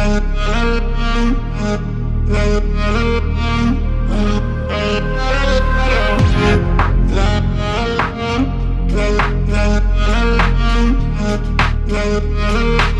Love, love, love.